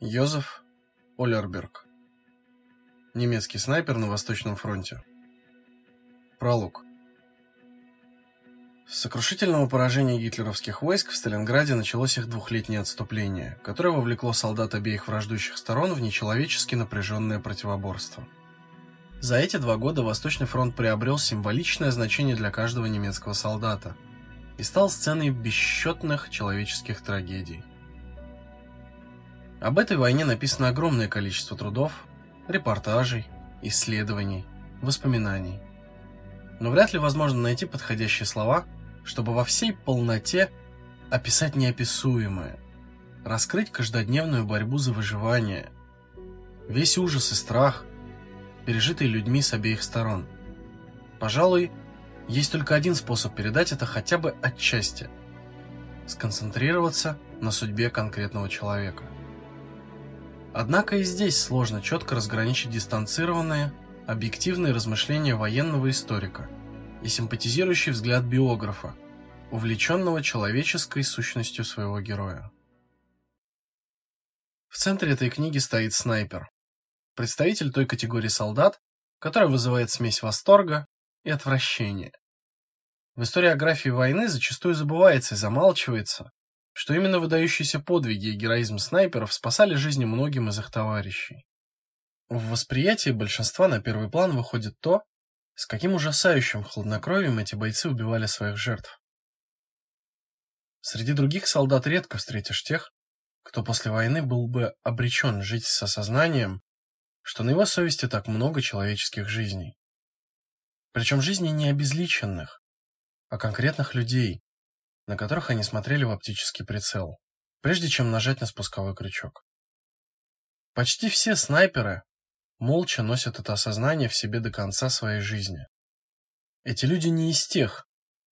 Йозеф Олерберг. Немецкий снайпер на Восточном фронте. Пролог. С сокрушительного поражения гитлеровских войск в Сталинграде началось их двухлетнее отступление, которое вовлекло солдат обеих враждующих сторон в нечеловечески напряженное противоборство. За эти два года Восточный фронт приобрел символичное значение для каждого немецкого солдата и стал сценой бесчетных человеческих трагедий. Об этой войне написано огромное количество трудов, репортажей, исследований, воспоминаний. Но вряд ли возможно найти подходящие слова, чтобы во всей полноте описать неописуемое, раскрыть каждодневную борьбу за выживание, весь ужас и страх, пережитые людьми с обеих сторон. Пожалуй, есть только один способ передать это хотя бы отчасти – сконцентрироваться на судьбе конкретного человека. Однако и здесь сложно четко разграничить дистанцированные, объективные размышления военного историка и симпатизирующий взгляд биографа, увлеченного человеческой сущностью своего героя. В центре этой книги стоит снайпер, представитель той категории солдат, которая вызывает смесь восторга и отвращения. В историографии войны зачастую забывается и замалчивается, что именно выдающиеся подвиги и героизм снайперов спасали жизни многим из их товарищей. В восприятии большинства на первый план выходит то, с каким ужасающим хладнокровием эти бойцы убивали своих жертв. Среди других солдат редко встретишь тех, кто после войны был бы обречен жить с осознанием, что на его совести так много человеческих жизней. Причем жизней не обезличенных, а конкретных людей, на которых они смотрели в оптический прицел, прежде чем нажать на спусковой крючок. Почти все снайперы молча носят это осознание в себе до конца своей жизни. Эти люди не из тех,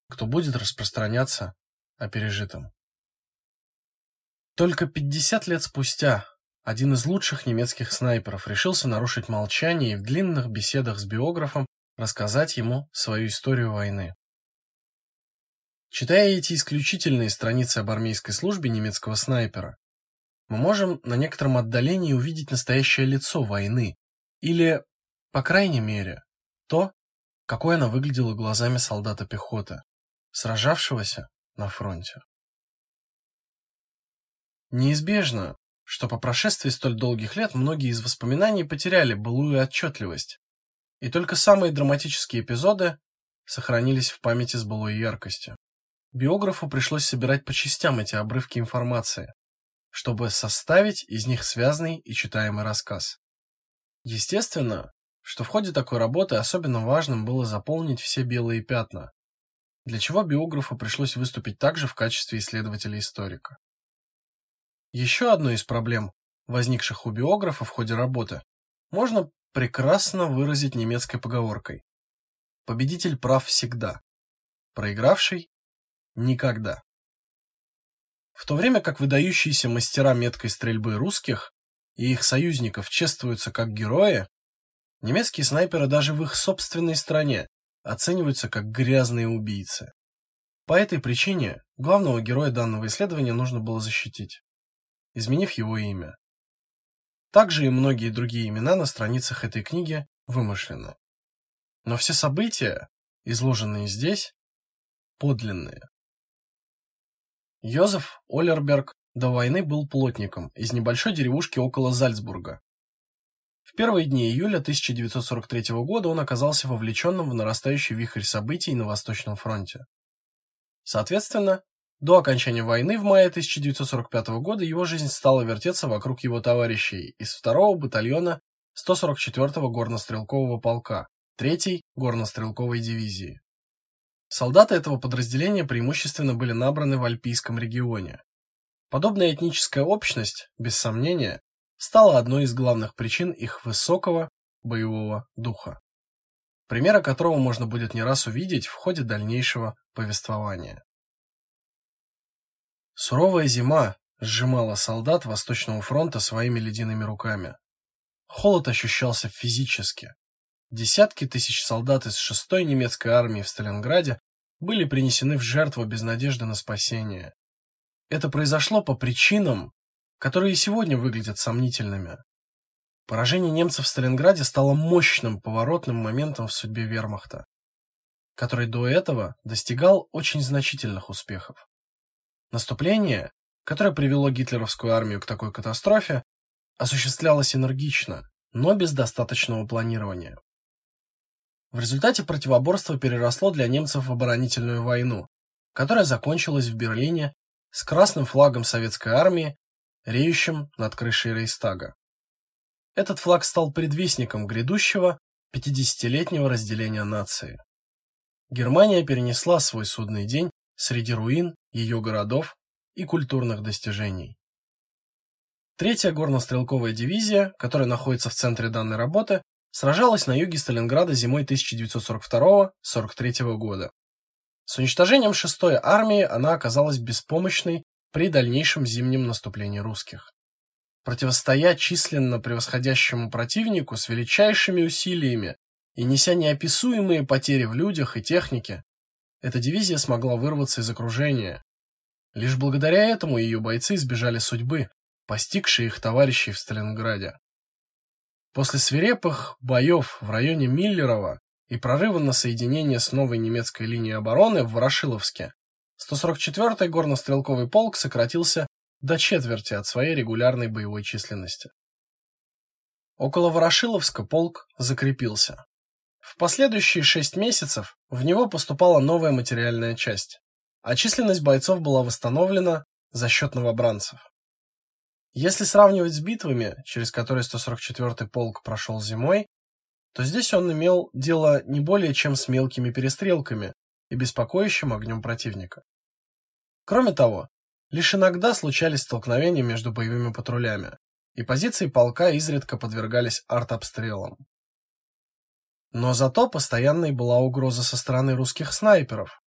кто будет распространяться о пережитом. Только 50 лет спустя один из лучших немецких снайперов решился нарушить молчание и в длинных беседах с биографом рассказать ему свою историю войны. Читая эти исключительные страницы об армейской службе немецкого снайпера, мы можем на некотором отдалении увидеть настоящее лицо войны, или, по крайней мере, то, какой она выглядела глазами солдата пехоты, сражавшегося на фронте. Неизбежно, что по прошествии столь долгих лет многие из воспоминаний потеряли былую отчетливость, и только самые драматические эпизоды сохранились в памяти с былой яркостью. Биографу пришлось собирать по частям эти обрывки информации, чтобы составить из них связный и читаемый рассказ. Естественно, что в ходе такой работы особенно важным было заполнить все белые пятна, для чего биографу пришлось выступить также в качестве исследователя-историка. Еще одной из проблем, возникших у биографа в ходе работы, можно прекрасно выразить немецкой поговоркой: победитель прав всегда, проигравший Никогда. В то время как выдающиеся мастера меткой стрельбы русских и их союзников чествуются как герои, немецкие снайперы даже в их собственной стране оцениваются как грязные убийцы. По этой причине главного героя данного исследования нужно было защитить, изменив его имя. Также и многие другие имена на страницах этой книги вымышлены. Но все события, изложенные здесь, подлинные. Йозеф Олерберг до войны был плотником из небольшой деревушки около Зальцбурга. В первые дни июля 1943 года он оказался вовлеченным в нарастающий вихрь событий на Восточном фронте. Соответственно, до окончания войны в мае 1945 года его жизнь стала вертеться вокруг его товарищей из 2-го батальона 144-го горнострелкового полка 3-й горнострелковой дивизии. Солдаты этого подразделения преимущественно были набраны в Альпийском регионе. Подобная этническая общность, без сомнения, стала одной из главных причин их высокого боевого духа. Примеры которого можно будет не раз увидеть в ходе дальнейшего повествования. Суровая зима сжимала солдат Восточного фронта своими ледяными руками. Холод ощущался физически, Десятки тысяч солдат из 6-й немецкой армии в Сталинграде были принесены в жертву без надежды на спасение. Это произошло по причинам, которые сегодня выглядят сомнительными. Поражение немцев в Сталинграде стало мощным поворотным моментом в судьбе Вермахта, который до этого достигал очень значительных успехов. Наступление, которое привело гитлеровскую армию к такой катастрофе, осуществлялось энергично, но без достаточного планирования. В результате противоборство переросло для немцев в оборонительную войну, которая закончилась в Берлине с красным флагом советской армии, реющим над крышей Рейхстага. Этот флаг стал предвестником грядущего 50-летнего разделения нации. Германия перенесла свой судный день среди руин ее городов и культурных достижений. Третья горно-стрелковая дивизия, которая находится в центре данной работы, сражалась на юге Сталинграда зимой 1942-43 года. С уничтожением 6-й армии она оказалась беспомощной при дальнейшем зимнем наступлении русских. Противостоять численно превосходящему противнику с величайшими усилиями и неся неописуемые потери в людях и технике, эта дивизия смогла вырваться из окружения. Лишь благодаря этому ее бойцы избежали судьбы, постигшей их товарищей в Сталинграде. После свирепых боев в районе Миллерово и прорыва на соединение с новой немецкой линией обороны в Ворошиловске, 144-й горнострелковый полк сократился до четверти от своей регулярной боевой численности. Около Ворошиловска полк закрепился. В последующие шесть месяцев в него поступала новая материальная часть, а численность бойцов была восстановлена за счет новобранцев. Если сравнивать с битвами, через которые 144-й полк прошел зимой, то здесь он имел дело не более чем с мелкими перестрелками и беспокоящим огнем противника. Кроме того, лишь иногда случались столкновения между боевыми патрулями, и позиции полка изредка подвергались артобстрелам. Но зато постоянной была угроза со стороны русских снайперов,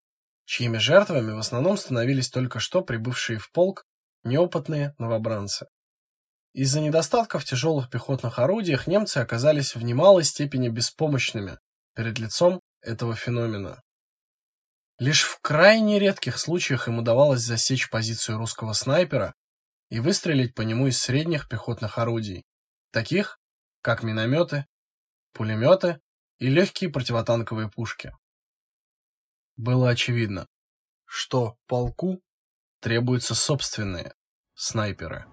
чьими жертвами в основном становились только что прибывшие в полк неопытные новобранцы. Из-за недостатков в тяжелых пехотных орудиях немцы оказались в немалой степени беспомощными перед лицом этого феномена. Лишь в крайне редких случаях им удавалось засечь позицию русского снайпера и выстрелить по нему из средних пехотных орудий, таких как минометы, пулеметы и легкие противотанковые пушки. Было очевидно, что полку требуются собственные снайперы.